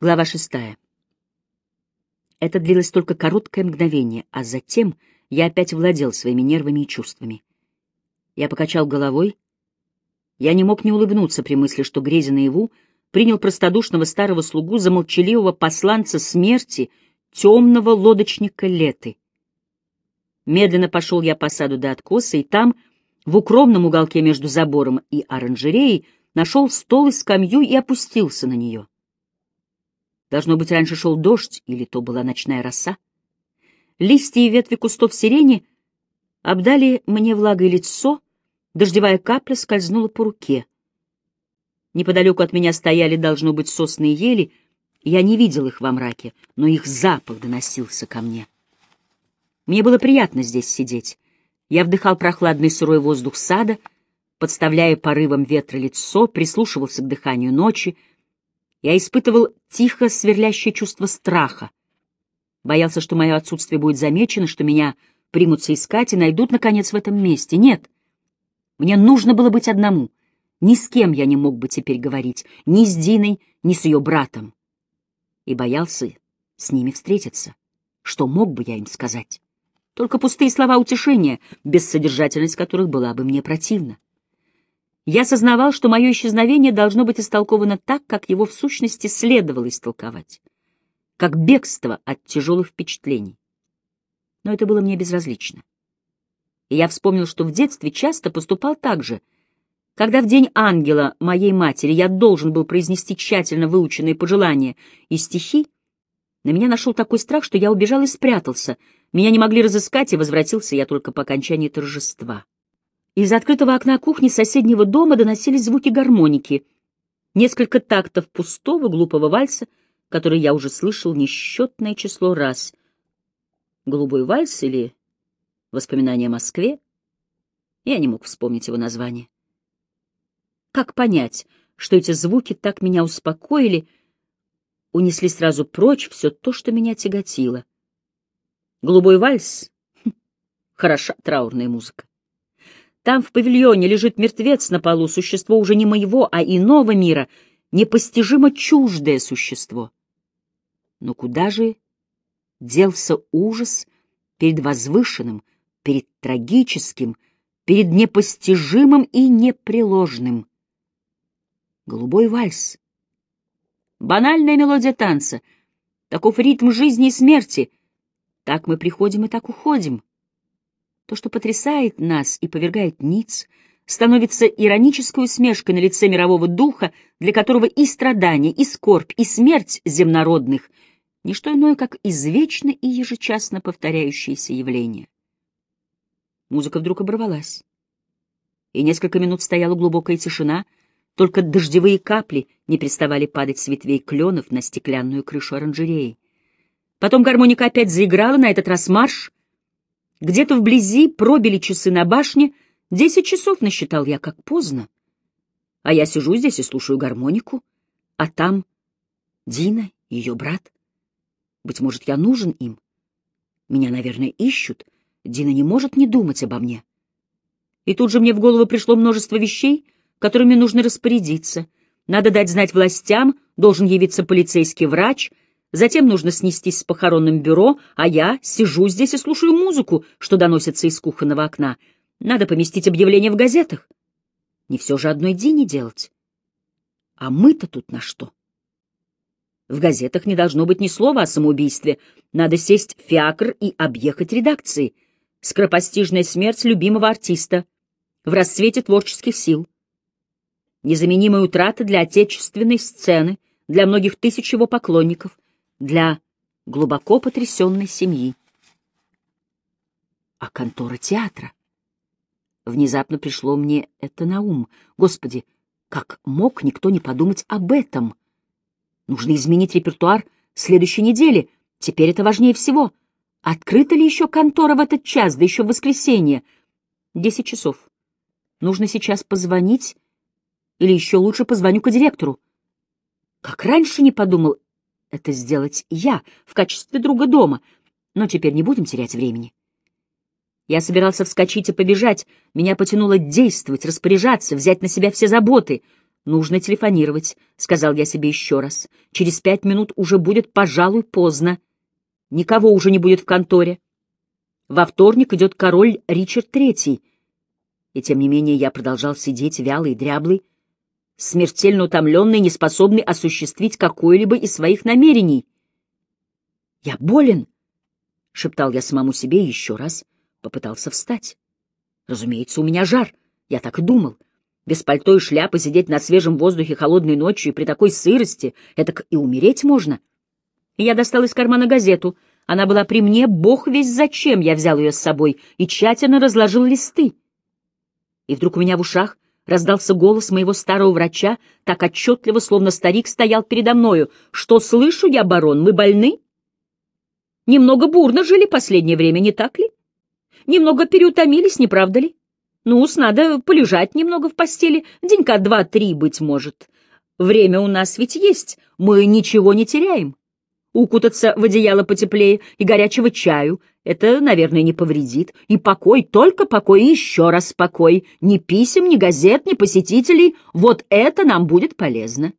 Глава шестая. Это длилось только короткое мгновение, а затем я опять владел своими нервами и чувствами. Я покачал головой. Я не мог не улыбнуться при мысли, что грезя наяву принял простодушного старого слугу за молчаливого посланца смерти, темного лодочника Леты. Медленно пошел я по саду до откоса, и там, в укромном уголке между забором и оранжереей, нашел стол и скамью и опустился на нее. Должно быть, раньше шел дождь, или то была ночная роса. Листья и ветви кустов сирени обдали мне влагой лицо, дождевая капля скользнула по руке. Неподалеку от меня стояли, должно быть, сосны и ели, я не видел их во мраке, но их запах доносился ко мне. Мне было приятно здесь сидеть. Я вдыхал прохладный сырой воздух сада, подставляя порывом ветра лицо, прислушивался к дыханию ночи — я испытывал тихо сверлящее чувство страха. Боялся, что мое отсутствие будет замечено, что меня примутся искать и найдут, наконец, в этом месте. Нет. Мне нужно было быть одному. Ни с кем я не мог бы теперь говорить, ни с Диной, ни с ее братом. И боялся с ними встретиться. Что мог бы я им сказать? Только пустые слова утешения, бессодержательность которых была бы мне противна. Я сознавал, что мое исчезновение должно быть истолковано так, как его в сущности следовало истолковать, как бегство от тяжелых впечатлений. Но это было мне безразлично. И я вспомнил, что в детстве часто поступал так же. Когда в день ангела моей матери я должен был произнести тщательно выученные пожелания и стихи, на меня нашел такой страх, что я убежал и спрятался. Меня не могли разыскать, и возвратился я только по окончании торжества. Из открытого окна кухни соседнего дома доносились звуки гармоники, несколько тактов пустого глупого вальса, который я уже слышал несчетное число раз. Голубой вальс или воспоминания о Москве? Я не мог вспомнить его название. Как понять, что эти звуки так меня успокоили, унесли сразу прочь все то, что меня тяготило? Голубой вальс хороша траурная музыка. Там в павильоне лежит мертвец на полу, существо уже не моего, а иного мира, непостижимо чуждое существо. Но куда же делся ужас перед возвышенным, перед трагическим, перед непостижимым и непреложным? Голубой вальс. Банальная мелодия танца. Таков ритм жизни и смерти. Так мы приходим и так уходим. То, что потрясает нас и повергает ниц, становится иронической усмешкой на лице мирового духа, для которого и страдания, и скорбь, и смерть земнородных — не что иное, как извечно и ежечасно повторяющиеся явления. Музыка вдруг оборвалась, и несколько минут стояла глубокая тишина, только дождевые капли не переставали падать с ветвей кленов на стеклянную крышу оранжереи. Потом гармоника опять заиграла, на этот раз марш — где-то вблизи пробили часы на башне, десять часов насчитал я, как поздно. А я сижу здесь и слушаю гармонику, а там Дина, ее брат. Быть может, я нужен им. Меня, наверное, ищут. Дина не может не думать обо мне. И тут же мне в голову пришло множество вещей, которыми нужно распорядиться. Надо дать знать властям, должен явиться полицейский врач — Затем нужно снестись с похоронным бюро, а я сижу здесь и слушаю музыку, что доносится из кухонного окна. Надо поместить объявление в газетах. Не все же одной Дине делать. А мы-то тут на что? В газетах не должно быть ни слова о самоубийстве. Надо сесть в фиакр и объехать редакции. Скоропостижная смерть любимого артиста. В расцвете творческих сил. Незаменимая утрата для отечественной сцены, для многих тысяч его поклонников — для глубоко потрясенной семьи. А контора театра? Внезапно пришло мне это на ум. Господи, как мог никто не подумать об этом? Нужно изменить репертуар следующей недели. Теперь это важнее всего. Открыта ли еще контора в этот час, да еще в воскресенье? Десять часов. Нужно сейчас позвонить, или еще лучше позвоню к директору. Как раньше не подумал это сделать я в качестве друга дома, но теперь не будем терять времени. Я собирался вскочить и побежать, меня потянуло действовать, распоряжаться, взять на себя все заботы. Нужно телефонировать, — сказал я себе еще раз. Через пять минут уже будет, пожалуй, поздно. Никого уже не будет в конторе. Во вторник идет король Ричард Третий. И тем не менее я продолжал сидеть вялый и дряблый, смертельно утомленный, неспособный осуществить какое-либо из своих намерений. «Я болен!» — шептал я самому себе и еще раз попытался встать. «Разумеется, у меня жар, я так и думал. Без пальто и шляпы сидеть на свежем воздухе холодной ночью и при такой сырости — это и умереть можно». И я достал из кармана газету. Она была при мне, бог весь зачем я взял ее с собой и тщательно разложил листы. И вдруг у меня в ушах раздался голос моего старого врача, так отчетливо, словно старик стоял передо мною. «Что слышу я, барон, мы больны?» Немного бурно жили последнее время, не так ли? Немного переутомились, не правда ли? ну надо полежать немного в постели, денька два-три, быть может. Время у нас ведь есть, мы ничего не теряем. Укутаться в одеяло потеплее и горячего чаю — это, наверное, не повредит. И покой, только покой, и еще раз покой. Ни писем, ни газет, ни посетителей. Вот это нам будет полезно.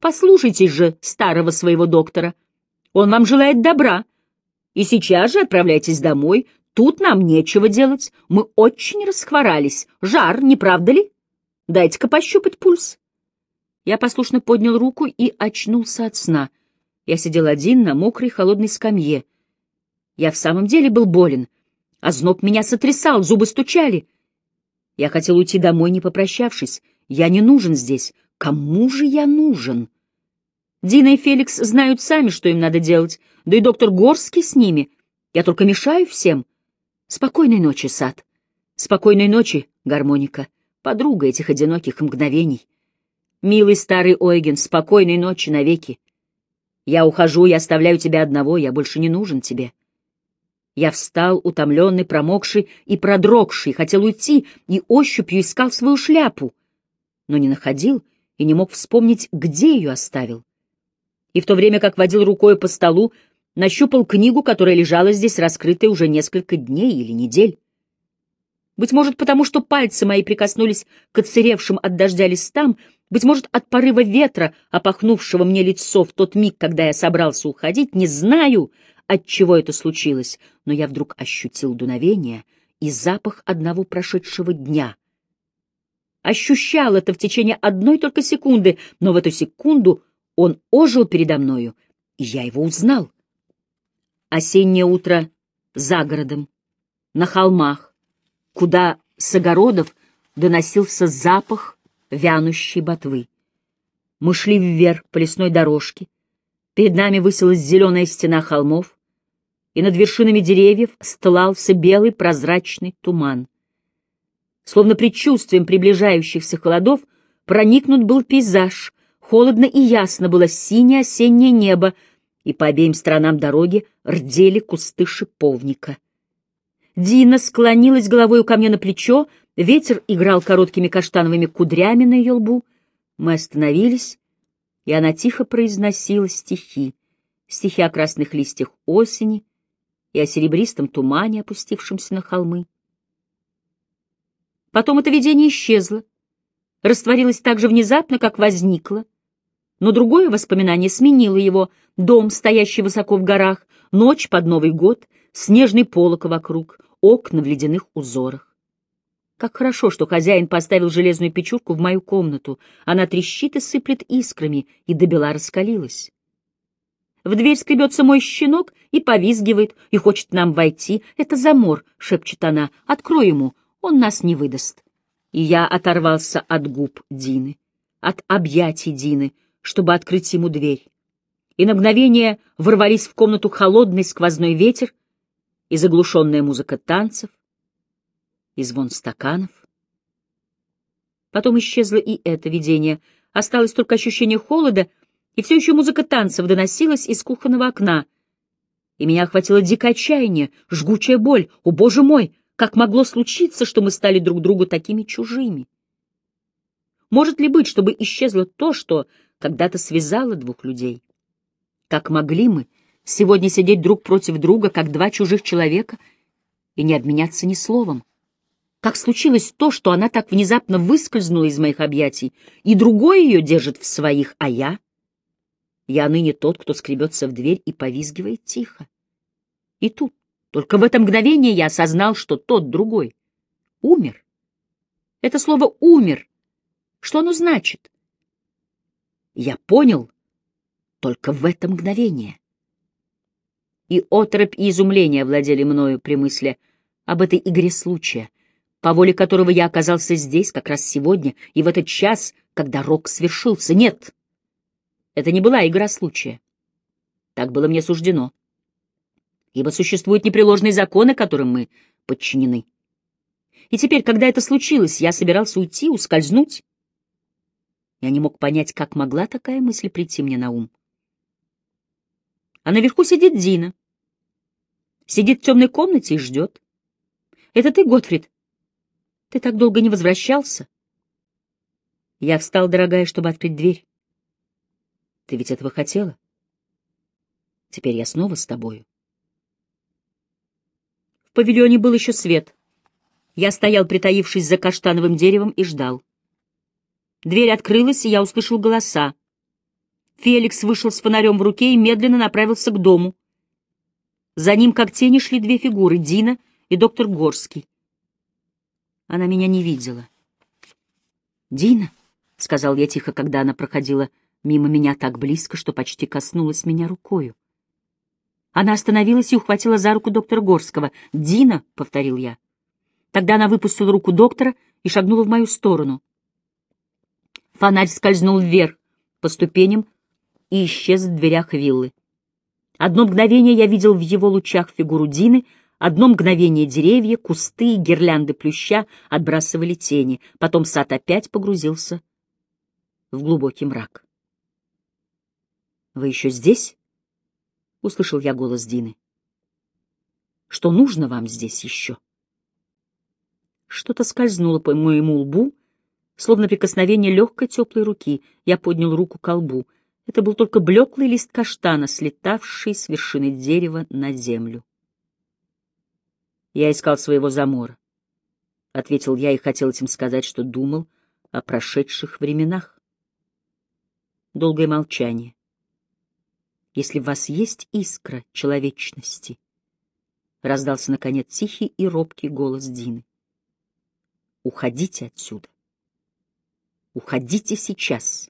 Послушайте же старого своего доктора. Он вам желает добра. И сейчас же отправляйтесь домой. Тут нам нечего делать. Мы очень расхворались. Жар, не правда ли? Дайте-ка пощупать пульс. Я послушно поднял руку и очнулся от сна. Я сидел один на мокрой холодной скамье. Я в самом деле был болен. а зноб меня сотрясал, зубы стучали. Я хотел уйти домой, не попрощавшись. Я не нужен здесь. Кому же я нужен? Дина и Феликс знают сами, что им надо делать, да и доктор Горский с ними. Я только мешаю всем. Спокойной ночи, сад. Спокойной ночи, гармоника, подруга этих одиноких мгновений. Милый старый Ойген, спокойной ночи навеки. Я ухожу, я оставляю тебя одного, я больше не нужен тебе. Я встал, утомленный, промокший и продрогший, хотел уйти и ощупью искал свою шляпу, но не находил и не мог вспомнить, где ее оставил и в то время как водил рукой по столу, нащупал книгу, которая лежала здесь раскрытой уже несколько дней или недель. Быть может, потому что пальцы мои прикоснулись к отсыревшим от дождя листам, быть может, от порыва ветра, опахнувшего мне лицо в тот миг, когда я собрался уходить, не знаю, от чего это случилось, но я вдруг ощутил дуновение и запах одного прошедшего дня. Ощущал это в течение одной только секунды, но в эту секунду он ожил передо мною, и я его узнал. Осеннее утро за городом, на холмах, куда с огородов доносился запах вянущей ботвы. Мы шли вверх по лесной дорожке, перед нами высилась зеленая стена холмов, и над вершинами деревьев стлался белый прозрачный туман. Словно предчувствием приближающихся холодов проникнут был пейзаж, Холодно и ясно было синее осеннее небо, и по обеим сторонам дороги рдели кусты шиповника. Дина склонилась головой ко мне на плечо, ветер играл короткими каштановыми кудрями на ее лбу. Мы остановились, и она тихо произносила стихи, стихи о красных листьях осени и о серебристом тумане, опустившемся на холмы. Потом это видение исчезло, растворилось так же внезапно, как возникло, но другое воспоминание сменило его. Дом, стоящий высоко в горах, ночь под Новый год, снежный полок вокруг, окна в ледяных узорах. Как хорошо, что хозяин поставил железную печурку в мою комнату. Она трещит и сыплет искрами, и до бела раскалилась. В дверь скребется мой щенок и повизгивает, и хочет нам войти. «Это замор», — шепчет она, — «открой ему, он нас не выдаст». И я оторвался от губ Дины, от объятий Дины, чтобы открыть ему дверь. И на мгновение ворвались в комнату холодный сквозной ветер и заглушенная музыка танцев, и звон стаканов. Потом исчезло и это видение, осталось только ощущение холода, и все еще музыка танцев доносилась из кухонного окна. И меня охватило дикое отчаяние, жгучая боль. О, боже мой, как могло случиться, что мы стали друг другу такими чужими? Может ли быть, чтобы исчезло то, что когда-то связала двух людей. Как могли мы сегодня сидеть друг против друга, как два чужих человека, и не обменяться ни словом? Как случилось то, что она так внезапно выскользнула из моих объятий, и другой ее держит в своих, а я? Я ныне тот, кто скребется в дверь и повизгивает тихо. И тут, только в это мгновение я осознал, что тот другой умер. Это слово «умер». Что оно значит? Я понял только в это мгновение. И оторопь и изумление владели мною при мысли об этой игре случая, по воле которого я оказался здесь как раз сегодня и в этот час, когда рок свершился. Нет, это не была игра случая. Так было мне суждено. Ибо существуют непреложные законы, которым мы подчинены. И теперь, когда это случилось, я собирался уйти, ускользнуть. Я не мог понять, как могла такая мысль прийти мне на ум. А наверху сидит Дина. Сидит в темной комнате и ждет. Это ты, Готфрид? Ты так долго не возвращался? Я встал, дорогая, чтобы открыть дверь. Ты ведь этого хотела? Теперь я снова с тобою. В павильоне был еще свет. Я стоял, притаившись за каштановым деревом, и ждал. Дверь открылась, и я услышал голоса. Феликс вышел с фонарем в руке и медленно направился к дому. За ним, как тени, шли две фигуры — Дина и доктор Горский. Она меня не видела. «Дина», — сказал я тихо, когда она проходила мимо меня так близко, что почти коснулась меня рукою. Она остановилась и ухватила за руку доктора Горского. «Дина», — повторил я. Тогда она выпустила руку доктора и шагнула в мою сторону. Фонарь скользнул вверх по ступеням и исчез в дверях виллы. Одно мгновение я видел в его лучах фигуру Дины, одно мгновение деревья, кусты и гирлянды плюща отбрасывали тени, потом сад опять погрузился в глубокий мрак. «Вы еще здесь?» — услышал я голос Дины. «Что нужно вам здесь еще?» Что-то скользнуло по моему лбу, словно прикосновение легкой теплой руки. Я поднял руку к лбу. Это был только блеклый лист каштана, слетавший с вершины дерева на землю. «Я искал своего замора», — ответил я и хотел этим сказать, что думал о прошедших временах. Долгое молчание если в вас есть искра человечности, — раздался, наконец, тихий и робкий голос Дины. — Уходите отсюда. Уходите сейчас.